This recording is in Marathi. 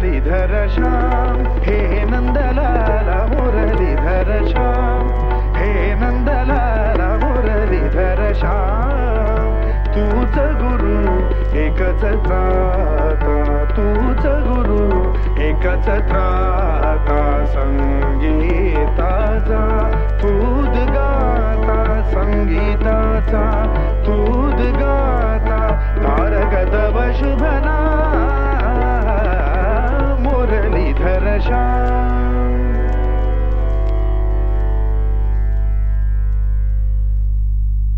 मुरलीधर श्याम हे नंदलाला मुरलीधर श्याम हे नंदलाला मुरलीधर श्याम. तूच गुरु एकच त्राता तूच गुरु एकच त्राता संगीताचा तूद गाता संगीताचा. शा